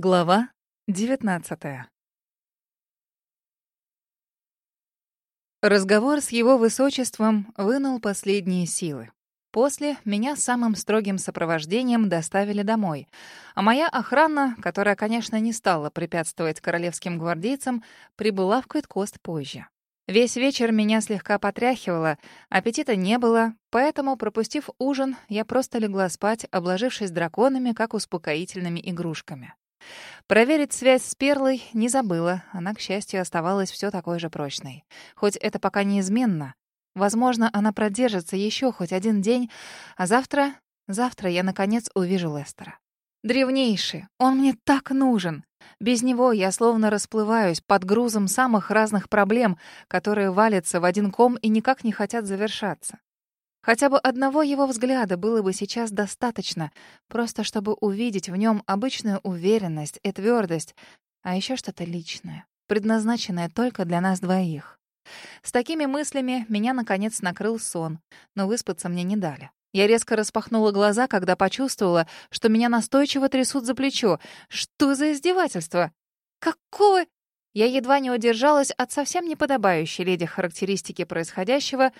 Глава девятнадцатая. Разговор с его высочеством вынул последние силы. После меня самым строгим сопровождением доставили домой, а моя охрана, которая, конечно, не стала препятствовать королевским гвардейцам, прибыла в Квиткост позже. Весь вечер меня слегка потряхивало, аппетита не было, поэтому, пропустив ужин, я просто легла спать, обложившись драконами, как успокоительными игрушками. Проверить связь с Перлой не забыла. Она, к счастью, оставалась все такой же прочной. Хоть это пока неизменно. Возможно, она продержится еще хоть один день, а завтра... Завтра я, наконец, увижу Лестера. Древнейший, он мне так нужен. Без него я словно расплываюсь под грузом самых разных проблем, которые валятся в один ком и никак не хотят завершаться. Хотя бы одного его взгляда было бы сейчас достаточно, просто чтобы увидеть в нем обычную уверенность и твердость, а еще что-то личное, предназначенное только для нас двоих. С такими мыслями меня, наконец, накрыл сон, но выспаться мне не дали. Я резко распахнула глаза, когда почувствовала, что меня настойчиво трясут за плечо. Что за издевательство? Какого... Я едва не удержалась от совсем неподобающей леди характеристики происходящего.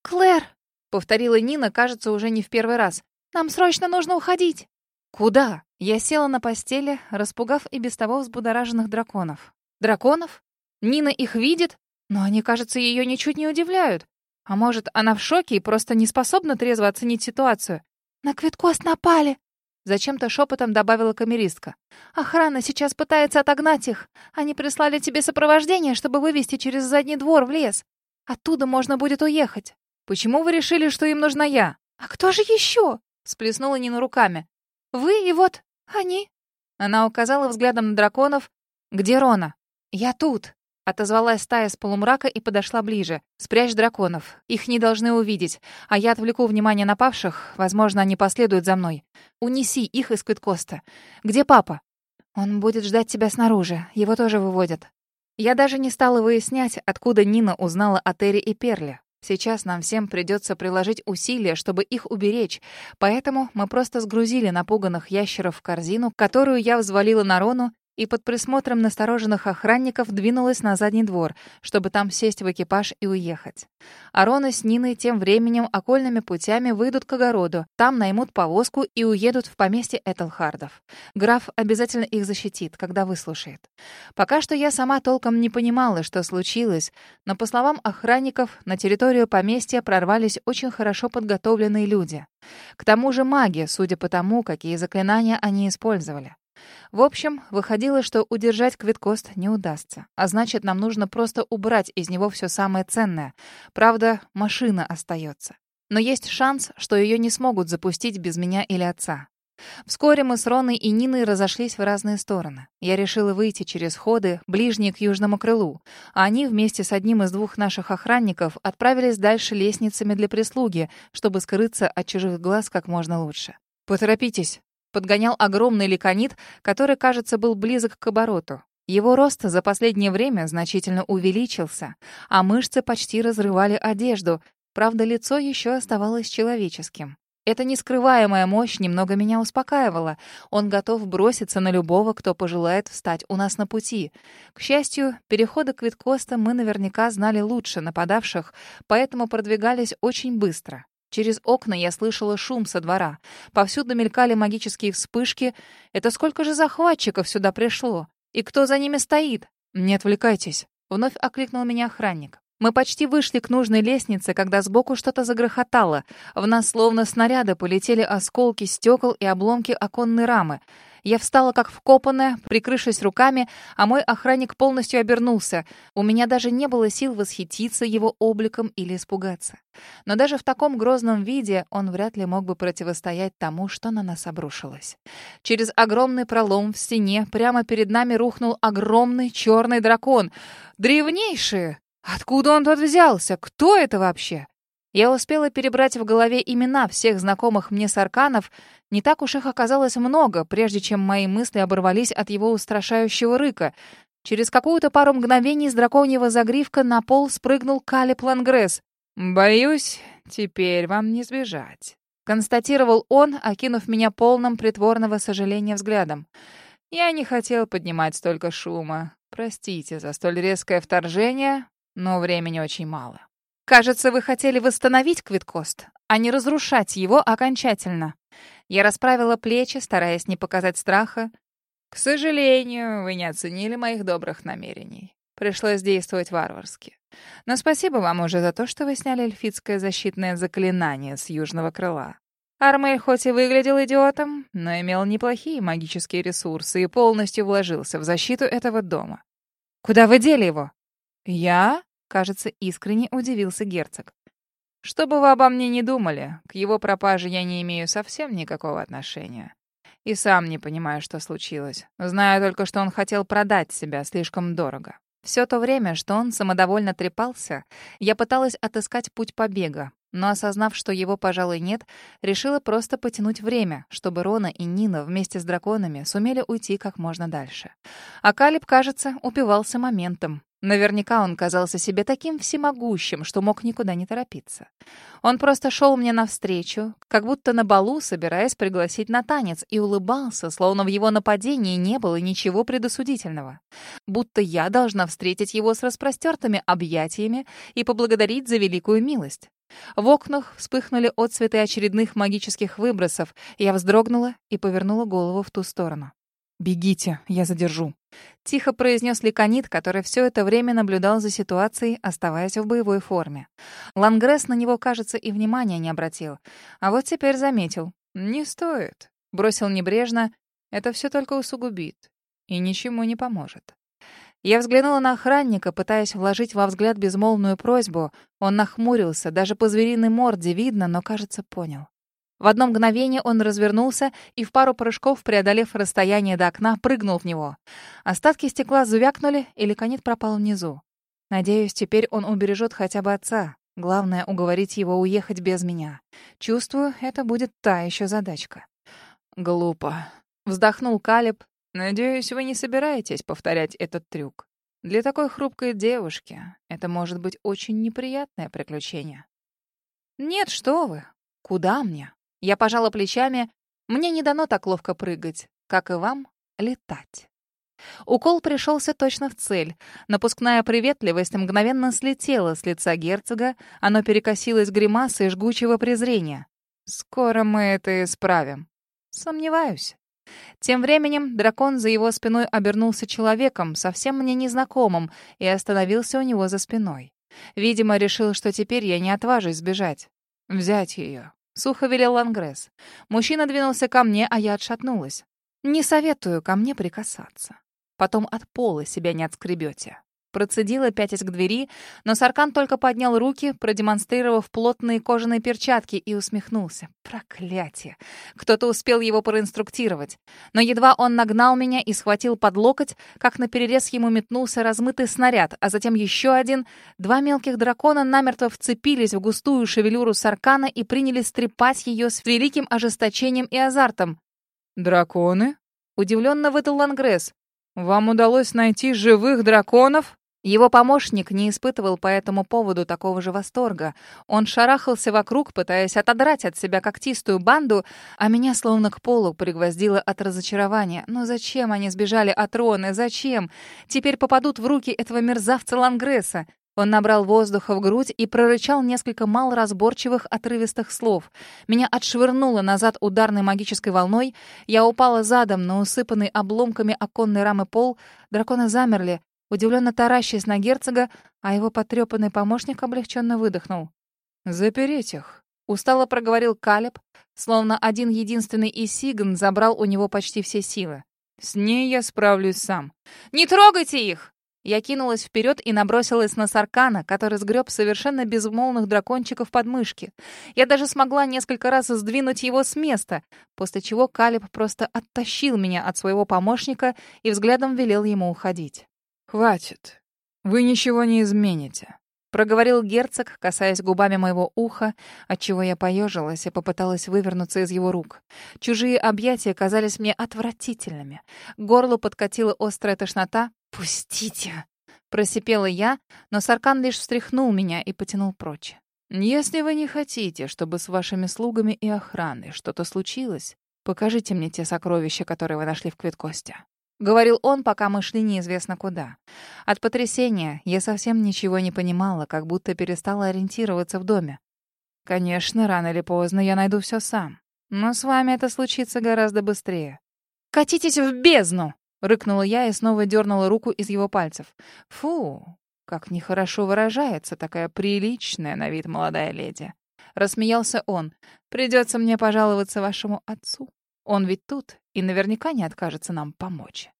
«Клэр!» — повторила Нина, кажется, уже не в первый раз. «Нам срочно нужно уходить!» «Куда?» Я села на постели, распугав и без того взбудораженных драконов. «Драконов? Нина их видит, но они, кажется, ее ничуть не удивляют. А может, она в шоке и просто не способна трезво оценить ситуацию?» «На Квиткост напали!» Зачем-то шепотом добавила камеристка. «Охрана сейчас пытается отогнать их. Они прислали тебе сопровождение, чтобы вывести через задний двор в лес. Оттуда можно будет уехать. Почему вы решили, что им нужна я? А кто же еще? Сплеснула Нина руками. Вы и вот они. Она указала взглядом на драконов. Где Рона? Я тут. Отозвалась стая с полумрака и подошла ближе. «Спрячь драконов. Их не должны увидеть. А я отвлеку внимание напавших. Возможно, они последуют за мной. Унеси их из Квиткоста. Где папа?» «Он будет ждать тебя снаружи. Его тоже выводят». Я даже не стала выяснять, откуда Нина узнала о Терри и Перле. Сейчас нам всем придется приложить усилия, чтобы их уберечь, поэтому мы просто сгрузили напуганных ящеров в корзину, которую я взвалила на Рону и под присмотром настороженных охранников двинулась на задний двор, чтобы там сесть в экипаж и уехать. Арона с Ниной тем временем окольными путями выйдут к огороду, там наймут повозку и уедут в поместье Этельхардов. Граф обязательно их защитит, когда выслушает. Пока что я сама толком не понимала, что случилось, но, по словам охранников, на территорию поместья прорвались очень хорошо подготовленные люди. К тому же маги, судя по тому, какие заклинания они использовали. В общем, выходило, что удержать Квиткост не удастся. А значит, нам нужно просто убрать из него все самое ценное. Правда, машина остается. Но есть шанс, что ее не смогут запустить без меня или отца. Вскоре мы с Роной и Ниной разошлись в разные стороны. Я решила выйти через ходы, ближние к южному крылу, а они вместе с одним из двух наших охранников отправились дальше лестницами для прислуги, чтобы скрыться от чужих глаз как можно лучше. «Поторопитесь», подгонял огромный ликонит, который, кажется, был близок к обороту. Его рост за последнее время значительно увеличился, а мышцы почти разрывали одежду, правда, лицо еще оставалось человеческим. Эта нескрываемая мощь немного меня успокаивала. Он готов броситься на любого, кто пожелает встать у нас на пути. К счастью, переходы к Виткоста мы наверняка знали лучше нападавших, поэтому продвигались очень быстро. Через окна я слышала шум со двора. Повсюду мелькали магические вспышки. Это сколько же захватчиков сюда пришло? И кто за ними стоит? Не отвлекайтесь. Вновь окликнул меня охранник. Мы почти вышли к нужной лестнице, когда сбоку что-то загрохотало. В нас словно снаряды полетели осколки стекол и обломки оконной рамы. Я встала как вкопанная, прикрывшись руками, а мой охранник полностью обернулся. У меня даже не было сил восхититься его обликом или испугаться. Но даже в таком грозном виде он вряд ли мог бы противостоять тому, что на нас обрушилось. Через огромный пролом в стене прямо перед нами рухнул огромный черный дракон. Древнейший! Откуда он тут взялся? Кто это вообще? Я успела перебрать в голове имена всех знакомых мне сарканов. Не так уж их оказалось много, прежде чем мои мысли оборвались от его устрашающего рыка. Через какую-то пару мгновений с драконьего загривка на пол спрыгнул Калип Лангресс. «Боюсь, теперь вам не сбежать», — констатировал он, окинув меня полным притворного сожаления взглядом. Я не хотел поднимать столько шума. Простите за столь резкое вторжение, но времени очень мало. Кажется, вы хотели восстановить Квиткост, а не разрушать его окончательно. Я расправила плечи, стараясь не показать страха. К сожалению, вы не оценили моих добрых намерений. Пришлось действовать варварски. Но спасибо вам уже за то, что вы сняли эльфитское защитное заклинание с южного крыла. Армель хоть и выглядел идиотом, но имел неплохие магические ресурсы и полностью вложился в защиту этого дома. «Куда вы дели его?» «Я?» — кажется, искренне удивился герцог. «Что бы вы обо мне не думали, к его пропаже я не имею совсем никакого отношения. И сам не понимаю, что случилось. Знаю только, что он хотел продать себя слишком дорого. Все то время, что он самодовольно трепался, я пыталась отыскать путь побега, но, осознав, что его, пожалуй, нет, решила просто потянуть время, чтобы Рона и Нина вместе с драконами сумели уйти как можно дальше. А Калиб, кажется, упивался моментом. Наверняка он казался себе таким всемогущим, что мог никуда не торопиться. Он просто шел мне навстречу, как будто на балу, собираясь пригласить на танец, и улыбался, словно в его нападении не было ничего предосудительного. Будто я должна встретить его с распростертыми объятиями и поблагодарить за великую милость. В окнах вспыхнули отцветы очередных магических выбросов, я вздрогнула и повернула голову в ту сторону. «Бегите, я задержу», — тихо произнес Ликонит, который все это время наблюдал за ситуацией, оставаясь в боевой форме. Лангресс на него, кажется, и внимания не обратил. А вот теперь заметил. «Не стоит», — бросил небрежно. «Это все только усугубит и ничему не поможет». Я взглянула на охранника, пытаясь вложить во взгляд безмолвную просьбу. Он нахмурился, даже по звериной морде видно, но, кажется, понял. В одно мгновение он развернулся и в пару прыжков, преодолев расстояние до окна, прыгнул в него. Остатки стекла звякнули, и ликонит пропал внизу. Надеюсь, теперь он убережет хотя бы отца. Главное — уговорить его уехать без меня. Чувствую, это будет та еще задачка. Глупо. Вздохнул Калиб. Надеюсь, вы не собираетесь повторять этот трюк. Для такой хрупкой девушки это может быть очень неприятное приключение. Нет, что вы. Куда мне? Я пожала плечами. Мне не дано так ловко прыгать, как и вам летать. Укол пришелся точно в цель. Напускная приветливость мгновенно слетела с лица герцога, оно перекосилось гримасой жгучего презрения. «Скоро мы это исправим». «Сомневаюсь». Тем временем дракон за его спиной обернулся человеком, совсем мне незнакомым, и остановился у него за спиной. Видимо, решил, что теперь я не отважусь сбежать. Взять ее. Сухо велел Лангресс. Мужчина двинулся ко мне, а я отшатнулась. «Не советую ко мне прикасаться. Потом от пола себя не отскребете». Процедила, пятясь к двери, но Саркан только поднял руки, продемонстрировав плотные кожаные перчатки, и усмехнулся. Проклятие! Кто-то успел его проинструктировать. Но едва он нагнал меня и схватил под локоть, как на перерез ему метнулся размытый снаряд, а затем еще один. Два мелких дракона намертво вцепились в густую шевелюру Саркана и принялись трепать ее с великим ожесточением и азартом. «Драконы?» — удивленно выдал Лангресс. «Вам удалось найти живых драконов?» Его помощник не испытывал по этому поводу такого же восторга. Он шарахался вокруг, пытаясь отодрать от себя когтистую банду, а меня словно к полу пригвоздило от разочарования. Но зачем они сбежали от Роны? Зачем? Теперь попадут в руки этого мерзавца Лангресса. Он набрал воздуха в грудь и прорычал несколько малоразборчивых отрывистых слов. Меня отшвырнуло назад ударной магической волной. Я упала задом на усыпанный обломками оконной рамы пол. Драконы замерли, удивленно таращаясь на герцога, а его потрепанный помощник облегченно выдохнул. «Запереть их», — устало проговорил Калеб, словно один единственный Исигн забрал у него почти все силы. «С ней я справлюсь сам». «Не трогайте их!» Я кинулась вперед и набросилась на Саркана, который сгреб совершенно безмолвных дракончиков под мышки. Я даже смогла несколько раз сдвинуть его с места, после чего Калиб просто оттащил меня от своего помощника и взглядом велел ему уходить. «Хватит. Вы ничего не измените», — проговорил герцог, касаясь губами моего уха, отчего я поежилась и попыталась вывернуться из его рук. Чужие объятия казались мне отвратительными. Горло подкатила острая тошнота. «Пустите!» — просипела я, но Саркан лишь встряхнул меня и потянул прочь. «Если вы не хотите, чтобы с вашими слугами и охраной что-то случилось, покажите мне те сокровища, которые вы нашли в Квиткосте. — говорил он, пока мы шли неизвестно куда. От потрясения я совсем ничего не понимала, как будто перестала ориентироваться в доме. Конечно, рано или поздно я найду все сам. Но с вами это случится гораздо быстрее. «Катитесь в бездну!» — рыкнула я и снова дернула руку из его пальцев. «Фу, как нехорошо выражается такая приличная на вид молодая леди!» Рассмеялся он. «Придется мне пожаловаться вашему отцу. Он ведь тут и наверняка не откажется нам помочь».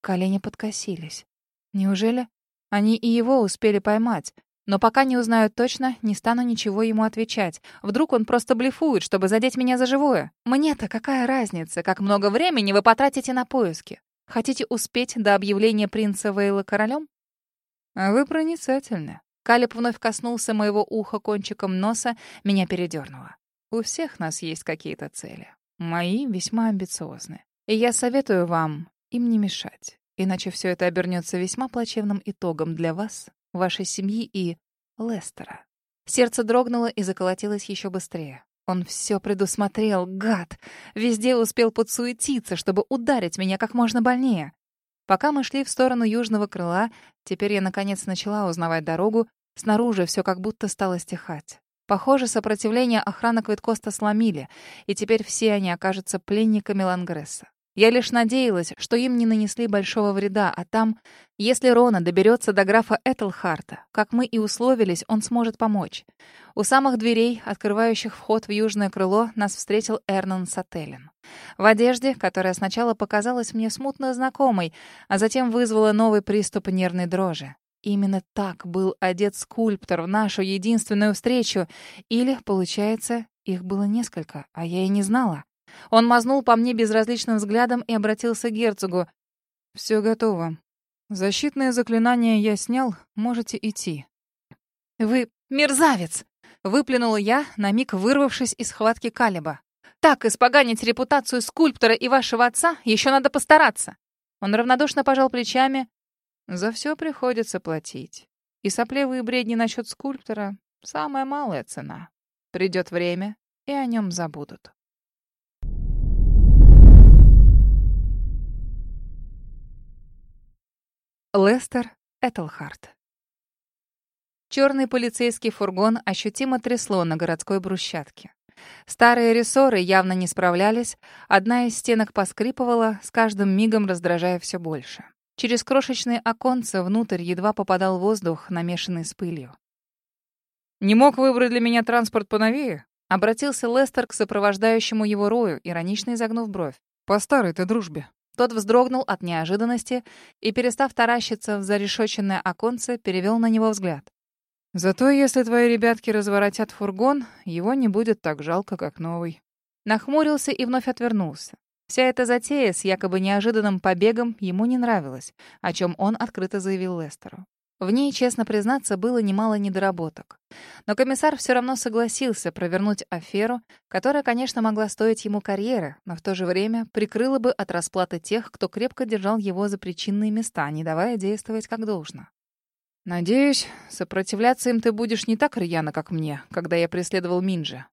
Колени подкосились. Неужели они и его успели поймать? Но пока не узнаю точно, не стану ничего ему отвечать. Вдруг он просто блефует, чтобы задеть меня за живое. Мне-то какая разница, как много времени вы потратите на поиски? Хотите успеть до объявления принца Вейла королем? А вы проницательны. Калиб вновь коснулся моего уха кончиком носа, меня передернуло. У всех нас есть какие-то цели. Мои весьма амбициозны. И я советую вам им не мешать, иначе все это обернется весьма плачевным итогом для вас вашей семьи и Лестера. Сердце дрогнуло и заколотилось еще быстрее. Он все предусмотрел, гад. Везде успел подсуетиться, чтобы ударить меня как можно больнее. Пока мы шли в сторону южного крыла, теперь я наконец начала узнавать дорогу, снаружи все как будто стало стихать. Похоже, сопротивление охранок Виткоста сломили, и теперь все они окажутся пленниками Лангресса. Я лишь надеялась, что им не нанесли большого вреда, а там, если Рона доберется до графа Этельхарта, как мы и условились, он сможет помочь. У самых дверей, открывающих вход в южное крыло, нас встретил Эрнан Сателлин. В одежде, которая сначала показалась мне смутно знакомой, а затем вызвала новый приступ нервной дрожи. Именно так был одет скульптор в нашу единственную встречу. Или, получается, их было несколько, а я и не знала. Он мазнул по мне безразличным взглядом и обратился к герцогу. «Все готово. Защитное заклинание я снял, можете идти». «Вы мерзавец!» — выплюнула я, на миг вырвавшись из схватки Калиба. «Так испоганить репутацию скульптора и вашего отца еще надо постараться». Он равнодушно пожал плечами. «За все приходится платить. И сопливые бредни насчет скульптора — самая малая цена. Придет время, и о нем забудут». Лестер Этельхарт. Черный полицейский фургон ощутимо трясло на городской брусчатке. Старые рессоры явно не справлялись, одна из стенок поскрипывала, с каждым мигом раздражая все больше. Через крошечные оконца внутрь едва попадал воздух, намешанный с пылью. «Не мог выбрать для меня транспорт поновее?» — обратился Лестер к сопровождающему его Рою, иронично изогнув бровь. «По старой-то дружбе». Тот вздрогнул от неожиданности и, перестав таращиться в зарешоченное оконце, перевел на него взгляд. «Зато если твои ребятки разворотят фургон, его не будет так жалко, как новый». Нахмурился и вновь отвернулся. Вся эта затея с якобы неожиданным побегом ему не нравилась, о чем он открыто заявил Лестеру. В ней, честно признаться, было немало недоработок. Но комиссар все равно согласился провернуть аферу, которая, конечно, могла стоить ему карьеры, но в то же время прикрыла бы от расплаты тех, кто крепко держал его за причинные места, не давая действовать как должно. «Надеюсь, сопротивляться им ты будешь не так рьяно, как мне, когда я преследовал Минджа.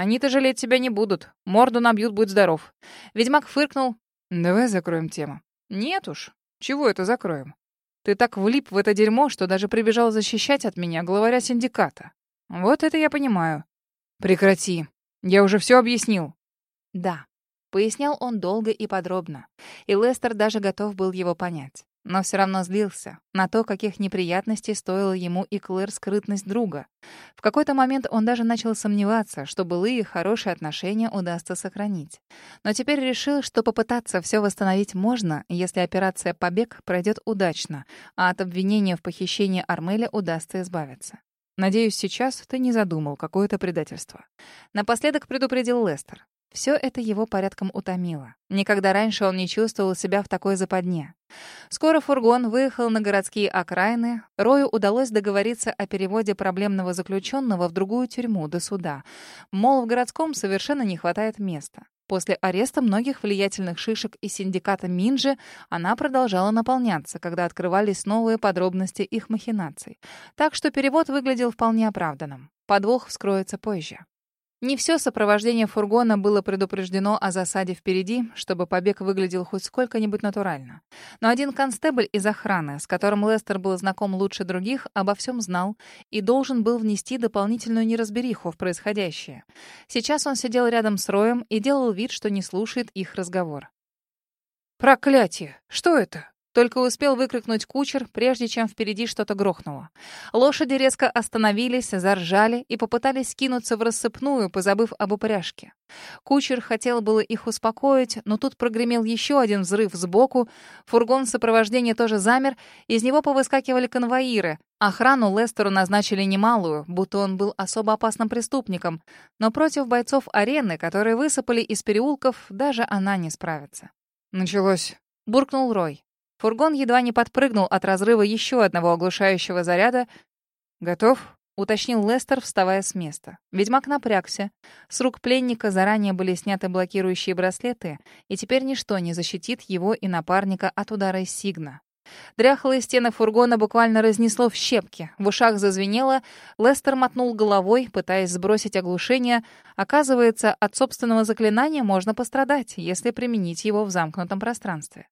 Они-то жалеть тебя не будут. Морду набьют, будь здоров». Ведьмак фыркнул. «Давай закроем тему». «Нет уж. Чего это закроем? Ты так влип в это дерьмо, что даже прибежал защищать от меня главаря синдиката. Вот это я понимаю. Прекрати. Я уже все объяснил. Да. Пояснял он долго и подробно. И Лестер даже готов был его понять но все равно злился на то, каких неприятностей стоила ему и Клэр скрытность друга. В какой-то момент он даже начал сомневаться, что былые хорошие отношения удастся сохранить. Но теперь решил, что попытаться все восстановить можно, если операция «Побег» пройдет удачно, а от обвинения в похищении Армеля удастся избавиться. Надеюсь, сейчас ты не задумал какое-то предательство. Напоследок предупредил Лестер. Все это его порядком утомило. Никогда раньше он не чувствовал себя в такой западне. Скоро фургон выехал на городские окраины. Рою удалось договориться о переводе проблемного заключенного в другую тюрьму до суда. Мол, в городском совершенно не хватает места. После ареста многих влиятельных шишек и синдиката Минджи она продолжала наполняться, когда открывались новые подробности их махинаций. Так что перевод выглядел вполне оправданным. Подвох вскроется позже. Не все сопровождение фургона было предупреждено о засаде впереди, чтобы побег выглядел хоть сколько-нибудь натурально. Но один констебль из охраны, с которым Лестер был знаком лучше других, обо всем знал и должен был внести дополнительную неразбериху в происходящее. Сейчас он сидел рядом с Роем и делал вид, что не слушает их разговор. «Проклятие! Что это?» Только успел выкрикнуть кучер, прежде чем впереди что-то грохнуло. Лошади резко остановились, заржали и попытались скинуться в рассыпную, позабыв об упряжке. Кучер хотел было их успокоить, но тут прогремел еще один взрыв сбоку. Фургон сопровождения тоже замер, из него повыскакивали конвоиры. Охрану Лестеру назначили немалую, будто он был особо опасным преступником. Но против бойцов арены, которые высыпали из переулков, даже она не справится. «Началось», — буркнул Рой. Фургон едва не подпрыгнул от разрыва еще одного оглушающего заряда. «Готов?» — уточнил Лестер, вставая с места. Ведьмак напрягся. С рук пленника заранее были сняты блокирующие браслеты, и теперь ничто не защитит его и напарника от удара Сигна. Дряхлые стены фургона буквально разнесло в щепки. В ушах зазвенело. Лестер мотнул головой, пытаясь сбросить оглушение. Оказывается, от собственного заклинания можно пострадать, если применить его в замкнутом пространстве.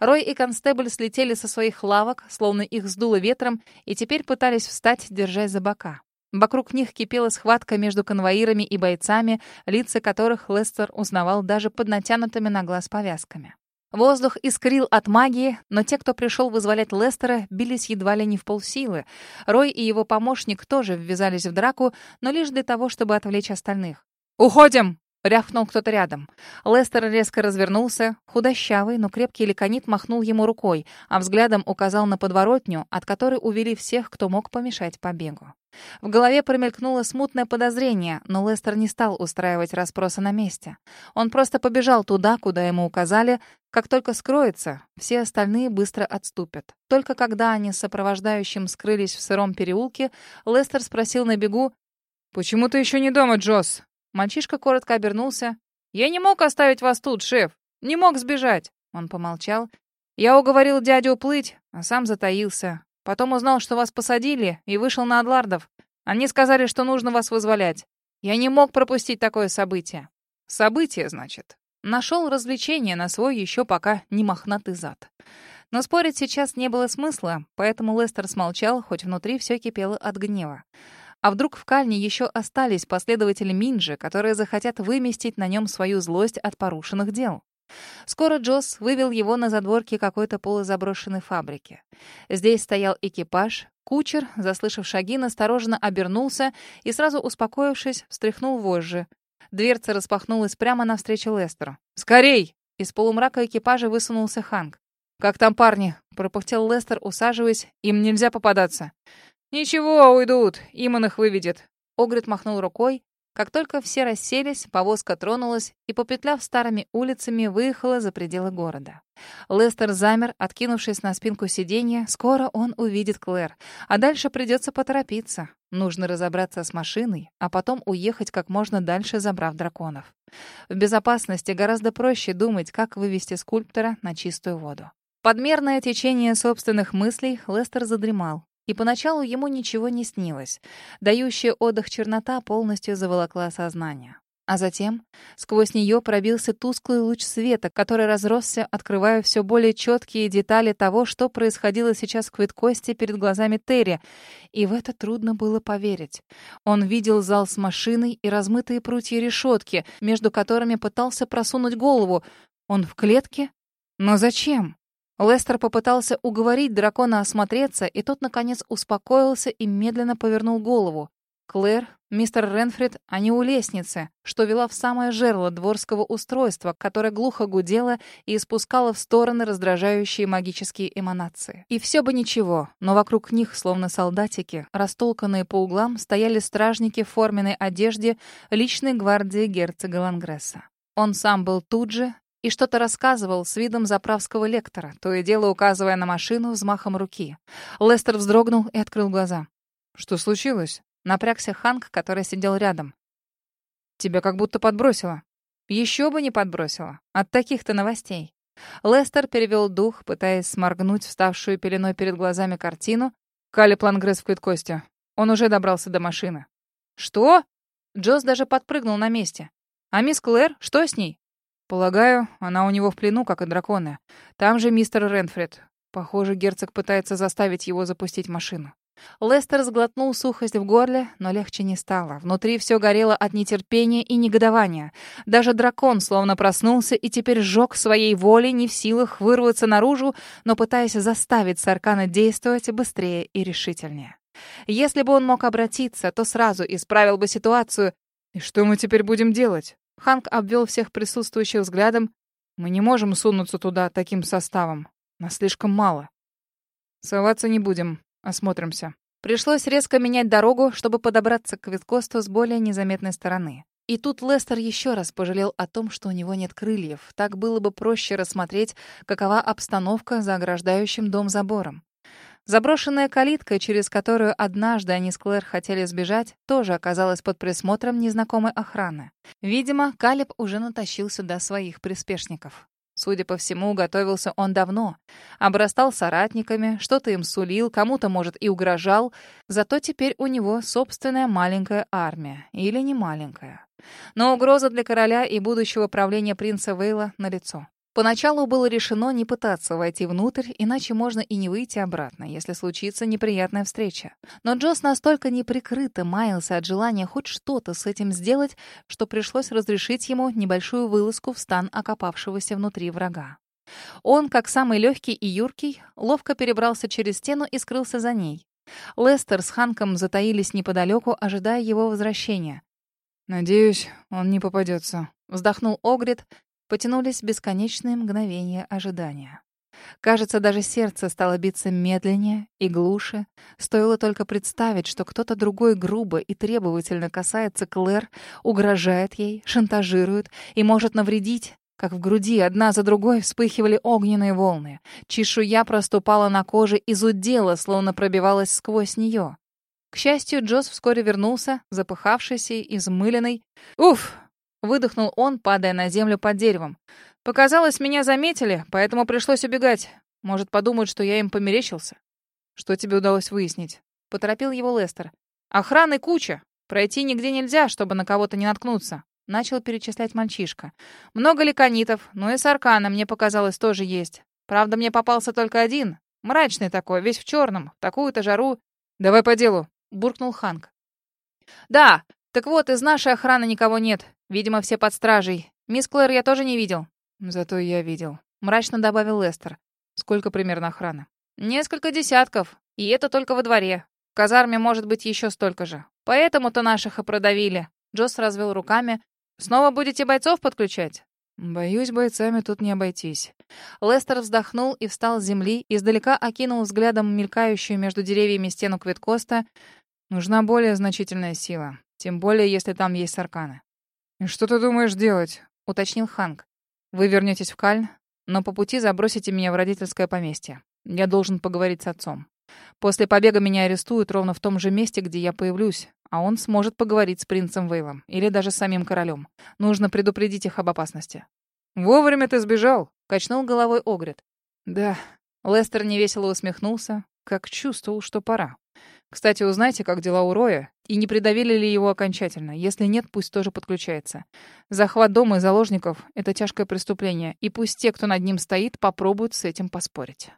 Рой и Констебль слетели со своих лавок, словно их сдуло ветром, и теперь пытались встать, держась за бока. Вокруг них кипела схватка между конвоирами и бойцами, лица которых Лестер узнавал даже под натянутыми на глаз повязками. Воздух искрил от магии, но те, кто пришел вызволять Лестера, бились едва ли не в полсилы. Рой и его помощник тоже ввязались в драку, но лишь для того, чтобы отвлечь остальных. «Уходим!» Рявкнул кто-то рядом. Лестер резко развернулся. Худощавый, но крепкий ликонит махнул ему рукой, а взглядом указал на подворотню, от которой увели всех, кто мог помешать побегу. В голове промелькнуло смутное подозрение, но Лестер не стал устраивать расспросы на месте. Он просто побежал туда, куда ему указали. Как только скроется, все остальные быстро отступят. Только когда они с сопровождающим скрылись в сыром переулке, Лестер спросил на бегу, «Почему ты еще не дома, Джосс?» Мальчишка коротко обернулся. «Я не мог оставить вас тут, шеф. Не мог сбежать». Он помолчал. «Я уговорил дядю уплыть, а сам затаился. Потом узнал, что вас посадили, и вышел на Адлардов. Они сказали, что нужно вас вызволять. Я не мог пропустить такое событие». «Событие, значит?» Нашел развлечение на свой еще пока не мохнатый зад. Но спорить сейчас не было смысла, поэтому Лестер смолчал, хоть внутри все кипело от гнева. А вдруг в Кальне еще остались последователи Минджи, которые захотят выместить на нем свою злость от порушенных дел? Скоро Джосс вывел его на задворки какой-то полузаброшенной фабрики. Здесь стоял экипаж. Кучер, заслышав шаги, настороженно обернулся и, сразу успокоившись, встряхнул вожжи. Дверца распахнулась прямо навстречу Лестеру. «Скорей!» Из полумрака экипажа высунулся Ханк. «Как там парни?» — пропыхтел Лестер, усаживаясь. «Им нельзя попадаться». «Ничего, уйдут, Иман их выведет». Огрид махнул рукой. Как только все расселись, повозка тронулась и, попетляв старыми улицами, выехала за пределы города. Лестер замер, откинувшись на спинку сиденья. Скоро он увидит Клэр. А дальше придется поторопиться. Нужно разобраться с машиной, а потом уехать как можно дальше, забрав драконов. В безопасности гораздо проще думать, как вывести скульптора на чистую воду. Подмерное течение собственных мыслей Лестер задремал. И поначалу ему ничего не снилось. Дающая отдых чернота полностью заволокла сознание. А затем сквозь нее пробился тусклый луч света, который разросся, открывая все более четкие детали того, что происходило сейчас в Квиткости перед глазами Терри. И в это трудно было поверить. Он видел зал с машиной и размытые прутья решетки, между которыми пытался просунуть голову. Он в клетке? Но зачем? Лестер попытался уговорить дракона осмотреться, и тот, наконец, успокоился и медленно повернул голову. Клэр, мистер Ренфрид, они у лестницы, что вела в самое жерло дворского устройства, которое глухо гудело и испускало в стороны раздражающие магические эманации. И все бы ничего, но вокруг них, словно солдатики, растолканные по углам, стояли стражники в форменной одежде личной гвардии герцога Лангресса. Он сам был тут же, и что-то рассказывал с видом заправского лектора, то и дело указывая на машину взмахом руки. Лестер вздрогнул и открыл глаза. «Что случилось?» Напрягся Ханк, который сидел рядом. «Тебя как будто подбросило». «Еще бы не подбросило. От таких-то новостей». Лестер перевел дух, пытаясь сморгнуть вставшую пеленой перед глазами картину. Кали Плангресс в Квиткосте. Он уже добрался до машины. «Что?» Джосс даже подпрыгнул на месте. «А мисс Клэр, что с ней?» «Полагаю, она у него в плену, как и драконы. Там же мистер Ренфрид. Похоже, герцог пытается заставить его запустить машину». Лестер сглотнул сухость в горле, но легче не стало. Внутри все горело от нетерпения и негодования. Даже дракон словно проснулся и теперь сжег своей волей, не в силах вырваться наружу, но пытаясь заставить Саркана действовать быстрее и решительнее. Если бы он мог обратиться, то сразу исправил бы ситуацию. «И что мы теперь будем делать?» Ханк обвел всех присутствующих взглядом. «Мы не можем сунуться туда таким составом. Нас слишком мало. Соваться не будем. Осмотримся». Пришлось резко менять дорогу, чтобы подобраться к Виткосту с более незаметной стороны. И тут Лестер еще раз пожалел о том, что у него нет крыльев. Так было бы проще рассмотреть, какова обстановка за ограждающим дом забором. Заброшенная калитка, через которую однажды они с Клэр хотели сбежать, тоже оказалась под присмотром незнакомой охраны. Видимо, Калиб уже натащил сюда своих приспешников. Судя по всему, готовился он давно. Обрастал соратниками, что-то им сулил, кому-то, может, и угрожал. Зато теперь у него собственная маленькая армия. Или не маленькая. Но угроза для короля и будущего правления принца Вейла налицо. Поначалу было решено не пытаться войти внутрь, иначе можно и не выйти обратно, если случится неприятная встреча. Но Джосс настолько неприкрыто маялся от желания хоть что-то с этим сделать, что пришлось разрешить ему небольшую вылазку в стан окопавшегося внутри врага. Он, как самый легкий и юркий, ловко перебрался через стену и скрылся за ней. Лестер с Ханком затаились неподалеку, ожидая его возвращения. «Надеюсь, он не попадется», — вздохнул Огрид, Потянулись бесконечные мгновения ожидания. Кажется, даже сердце стало биться медленнее и глуше. Стоило только представить, что кто-то другой грубо и требовательно касается Клэр, угрожает ей, шантажирует и может навредить, как в груди одна за другой вспыхивали огненные волны. Чешуя проступала на коже и зудела, словно пробивалась сквозь нее. К счастью, Джосс вскоре вернулся, запыхавшийся и измыленный. «Уф, Выдохнул он, падая на землю под деревом. Показалось, меня заметили, поэтому пришлось убегать. Может, подумают, что я им померещился. Что тебе удалось выяснить? Поторопил его Лестер. Охраны куча. Пройти нигде нельзя, чтобы на кого-то не наткнуться. Начал перечислять мальчишка. Много ликонитов, но и саркана, мне показалось, тоже есть. Правда, мне попался только один. Мрачный такой, весь в черном. Такую-то жару. Давай по делу, буркнул Ханк. Да, так вот, из нашей охраны никого нет. Видимо, все под стражей. Мисс Клэр я тоже не видел. Зато я видел. Мрачно добавил Лестер. Сколько примерно охраны? Несколько десятков. И это только во дворе. В казарме может быть еще столько же. Поэтому-то наших и продавили. Джосс развел руками. Снова будете бойцов подключать? Боюсь, бойцами тут не обойтись. Лестер вздохнул и встал с земли, издалека окинул взглядом мелькающую между деревьями стену Квиткоста. Нужна более значительная сила. Тем более, если там есть сарканы. «И что ты думаешь делать?» — уточнил Ханк. «Вы вернетесь в Кальн, но по пути забросите меня в родительское поместье. Я должен поговорить с отцом. После побега меня арестуют ровно в том же месте, где я появлюсь, а он сможет поговорить с принцем Вейлом или даже с самим королем. Нужно предупредить их об опасности». «Вовремя ты сбежал», — качнул головой Огрид. «Да». Лестер невесело усмехнулся, как чувствовал, что пора. Кстати, узнайте, как дела у Роя, и не придавили ли его окончательно. Если нет, пусть тоже подключается. Захват дома и заложников — это тяжкое преступление, и пусть те, кто над ним стоит, попробуют с этим поспорить.